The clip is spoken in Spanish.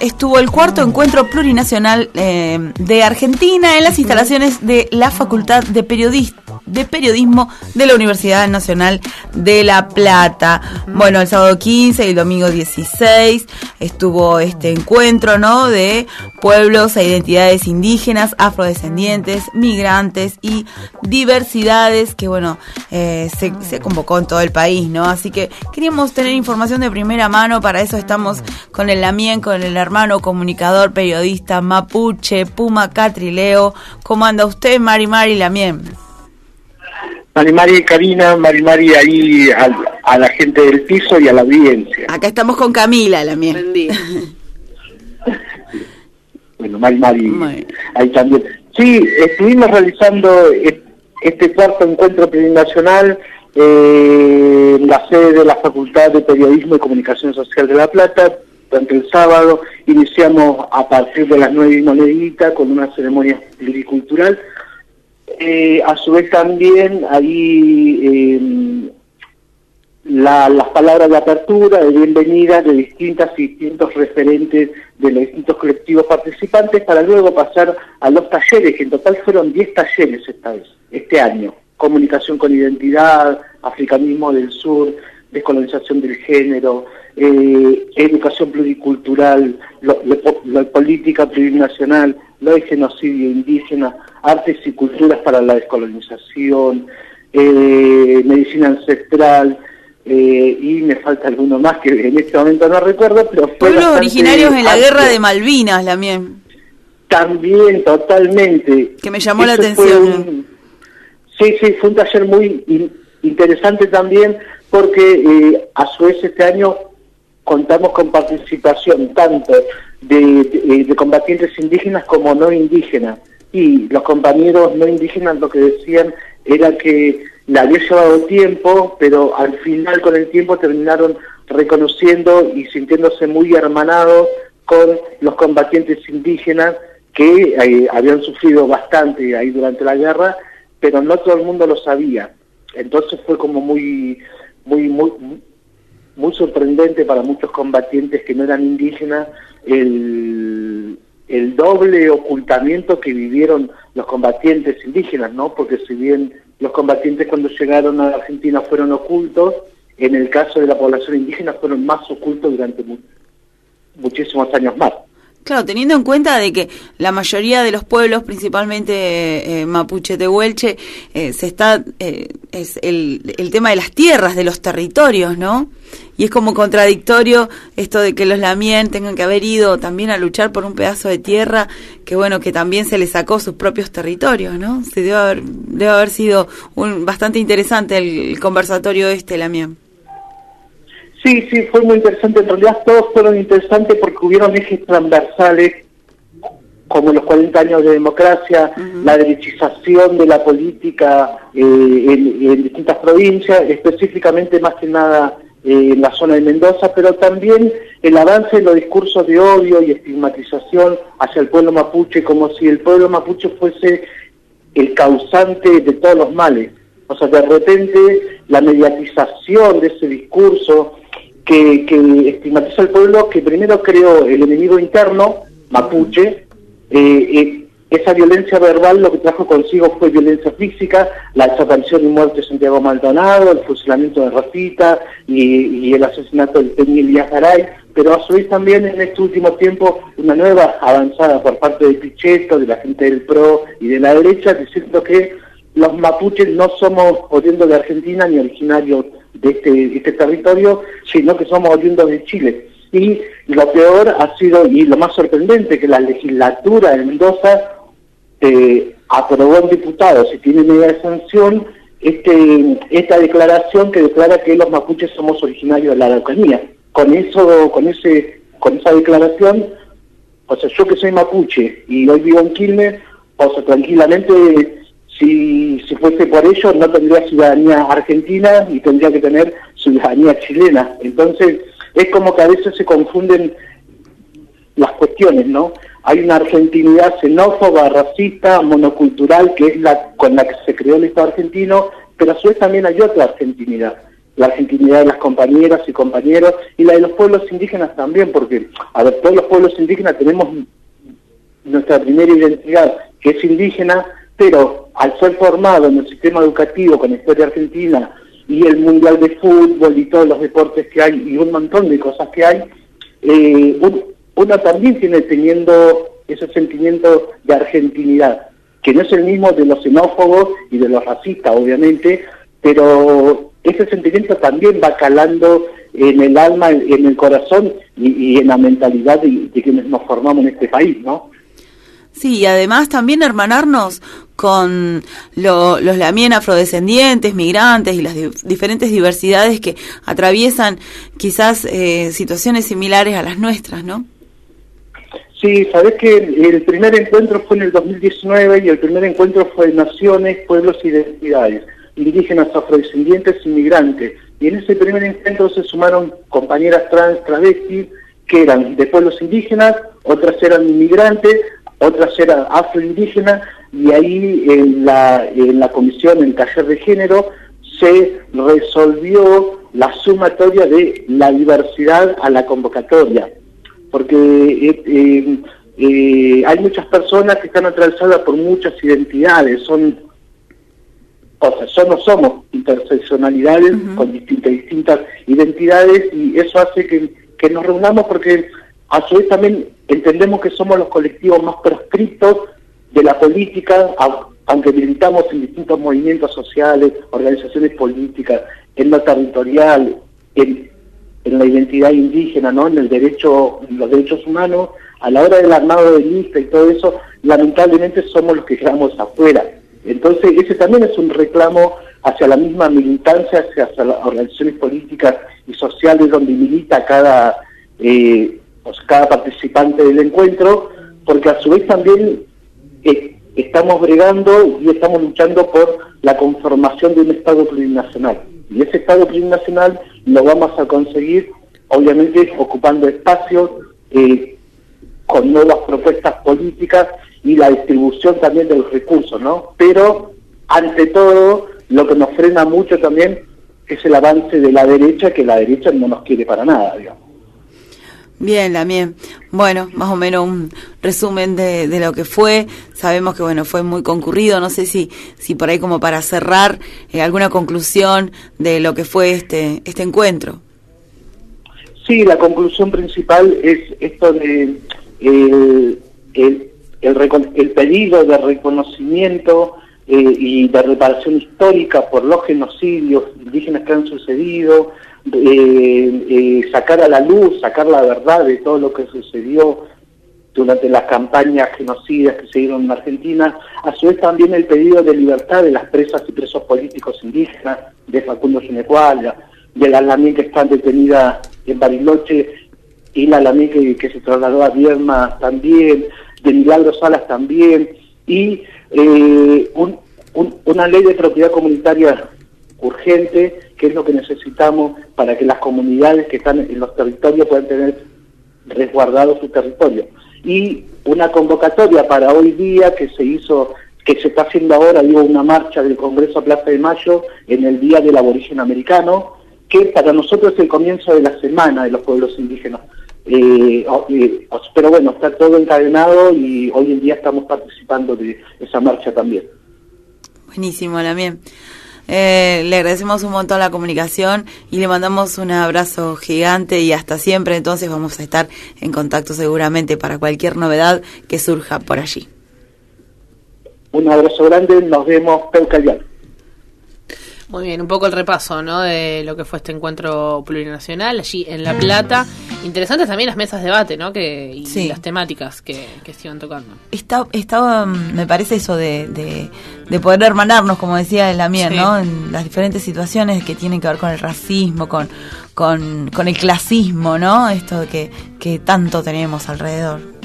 estuvo el cuarto encuentro plurinacional eh, de Argentina en las instalaciones de la Facultad de Periodismo de Periodismo de la Universidad Nacional de La Plata. Bueno, el sábado 15 y el domingo 16 estuvo este encuentro, ¿no? De pueblos e identidades indígenas, afrodescendientes, migrantes y diversidades que, bueno, eh, se, se convocó en todo el país, ¿no? Así que queríamos tener información de primera mano, para eso estamos con el Lamien, con el hermano comunicador, periodista mapuche, Puma Catrileo. ¿Cómo anda usted, Mari Mari Lamien? Marimari Karina, Marimari ahí a, la gente del piso y a la audiencia. Acá estamos con Camila, la mía. bueno, Marimari ahí también. Sí, estuvimos realizando este cuarto encuentro plurinacional eh, en la sede de la Facultad de Periodismo y Comunicación Social de La Plata. Durante el sábado iniciamos a partir de las nueve y monedita con una ceremonia pluricultural eh, a su vez también ahí eh, las palabras de apertura, de bienvenida de distintas y distintos referentes de los distintos colectivos participantes para luego pasar a los talleres, que en total fueron 10 talleres esta vez, este año. Comunicación con identidad, africanismo del sur, descolonización del género, eh, educación pluricultural, la política plurinacional, lo de genocidio indígena, artes y culturas para la descolonización, eh, medicina ancestral, eh, y me falta alguno más que en este momento no recuerdo, pero fue Pueblos originarios en la guerra de Malvinas, también. También, totalmente. Que me llamó la atención. sí, sí, fue un taller muy interesante también, porque eh, a su vez este año contamos con participación tanto de, de, combatientes indígenas como no indígenas. Y los compañeros no indígenas lo que decían era que le había llevado tiempo, pero al final con el tiempo terminaron reconociendo y sintiéndose muy hermanados con los combatientes indígenas que eh, habían sufrido bastante ahí durante la guerra, pero no todo el mundo lo sabía. Entonces fue como muy, muy, muy, muy sorprendente para muchos combatientes que no eran indígenas el, doble ocultamiento que vivieron los combatientes indígenas, ¿no? Porque si bien los combatientes cuando llegaron a Argentina fueron ocultos, en el caso de la población indígena fueron más ocultos durante muchísimos años más. Claro, teniendo en cuenta de que la mayoría de los pueblos, principalmente eh, mapuche de Huelche, eh, se está eh, es el, el, tema de las tierras, de los territorios, ¿no? Y es como contradictorio esto de que los lamien tengan que haber ido también a luchar por un pedazo de tierra que bueno que también se les sacó sus propios territorios, ¿no? Se debe haber debe haber sido un bastante interesante el, conversatorio este lamien. Sí, sí, fue muy interesante. En realidad todos fueron interesantes porque hubieron ejes transversales como los 40 años de democracia, la derechización de la política eh, en, distintas provincias, específicamente más que nada eh, en la zona de Mendoza, pero también el avance en los discursos de odio y estigmatización hacia el pueblo mapuche, como si el pueblo mapuche fuese el causante de todos los males. O sea, de repente la mediatización de ese discurso, que, estigmatiza al pueblo, que primero creó el enemigo interno, mapuche, eh, eh, esa violencia verbal lo que trajo consigo fue violencia física, la desaparición y muerte de Santiago Maldonado, el fusilamiento de Rafita y, el asesinato del Peña Garay, pero a su vez también en este último tiempo una nueva avanzada por parte de Pichetto, de la gente del PRO y de la derecha, diciendo que los mapuches no somos oriundos de Argentina ni originarios de este, este territorio, sino que somos oriundos de Chile. Y lo peor ha sido, y lo más sorprendente, que la legislatura de Mendoza eh, aprobó en diputados y tiene media de sanción este, esta declaración que declara que los mapuches somos originarios de la Araucanía. Con eso, con ese, con esa declaración, o sea, yo que soy mapuche y hoy vivo en Quilmes, o sea, tranquilamente si, si fuese por ello, no tendría ciudadanía argentina y tendría que tener ciudadanía chilena. Entonces, es como que a veces se confunden las cuestiones, ¿no? Hay una argentinidad xenófoba, racista, monocultural, que es la con la que se creó el Estado argentino, pero a su vez también hay otra argentinidad, la argentinidad de las compañeras y compañeros y la de los pueblos indígenas también, porque, a ver, todos los pueblos indígenas tenemos nuestra primera identidad, que es indígena, pero al ser formado en el sistema educativo con historia argentina y el mundial de fútbol y todos los deportes que hay y un montón de cosas que hay, eh, uno también tiene teniendo ese sentimiento de argentinidad, que no es el mismo de los xenófobos y de los racistas, obviamente, pero ese sentimiento también va calando en el alma, en el corazón y, en la mentalidad de, de, quienes nos formamos en este país, ¿no? Sí, y además también hermanarnos con los lamien afrodescendientes, migrantes y las diferentes diversidades que atraviesan quizás eh, situaciones similares a las nuestras, ¿no? Sí, sabes que el primer encuentro fue en el 2019 y el primer encuentro fue Naciones, Pueblos y Identidades, indígenas, afrodescendientes y migrantes. Y en ese primer encuentro se sumaron compañeras trans, travestis, que eran de pueblos indígenas, otras eran inmigrantes, otras eran afroindígenas, y ahí en la, en la comisión, en el taller de género, se resolvió la sumatoria de la diversidad a la convocatoria, porque eh, eh, eh, hay muchas personas que están atravesadas por muchas identidades, son, o sea, somos, somos interseccionalidades con distintas, distintas identidades y eso hace que, que nos reunamos porque a su vez también entendemos que somos los colectivos más proscritos de la política, aunque militamos en distintos movimientos sociales, organizaciones políticas, en lo territorial, en, la identidad indígena, ¿no? en el derecho, los derechos humanos, a la hora del armado de lista y todo eso, lamentablemente somos los que quedamos afuera. Entonces, ese también es un reclamo hacia la misma militancia, hacia, las organizaciones políticas y sociales donde milita cada eh, pues, cada participante del encuentro, porque a su vez también eh, estamos bregando y estamos luchando por la conformación de un Estado plurinacional. Y ese Estado plurinacional lo vamos a conseguir, obviamente, ocupando espacios, eh, con nuevas propuestas políticas y la distribución también de los recursos, ¿no? Pero, ante todo, lo que nos frena mucho también es el avance de la derecha, que la derecha no nos quiere para nada, digamos. Bien, también. Bueno, más o menos un resumen de, de, lo que fue. Sabemos que bueno fue muy concurrido. No sé si si por ahí como para cerrar eh, alguna conclusión de lo que fue este este encuentro. Sí, la conclusión principal es esto de el, el, el, pedido de reconocimiento eh, y de reparación histórica por los genocidios indígenas que han sucedido, eh, eh, sacar a la luz, sacar la verdad de todo lo que sucedió durante las campañas genocidas que se dieron en Argentina, a su vez también el pedido de libertad de las presas y presos políticos indígenas, de Facundo Ginecuala, de la Lamí que está detenida en Bariloche, y la Lamí que, se trasladó a Vierma también, de Milagro Salas también, y eh, una ley de propiedad comunitaria urgente, que es lo que necesitamos para que las comunidades que están en los territorios puedan tener resguardado su territorio. Y una convocatoria para hoy día que se hizo, que se está haciendo ahora, digo, una marcha del Congreso a Plaza de Mayo en el Día del Aborigen Americano, que para nosotros es el comienzo de la semana de los pueblos indígenas. Eh, eh, pero bueno, está todo encadenado y hoy en día estamos participando de esa marcha también. Buenísimo, Lamien. Eh, le agradecemos un montón la comunicación y le mandamos un abrazo gigante y hasta siempre. Entonces vamos a estar en contacto seguramente para cualquier novedad que surja por allí. Un abrazo grande, nos vemos, Peucalial. Muy bien, un poco el repaso ¿no? de lo que fue este encuentro plurinacional allí en La Plata. Interesantes también las mesas de debate ¿no? que, y las temáticas que, que se iban tocando. Estaba, me parece eso de, de, poder hermanarnos, como decía la mía, ¿no? en las diferentes situaciones que tienen que ver con el racismo, con, con, con el clasismo, ¿no? esto que, que tanto tenemos alrededor.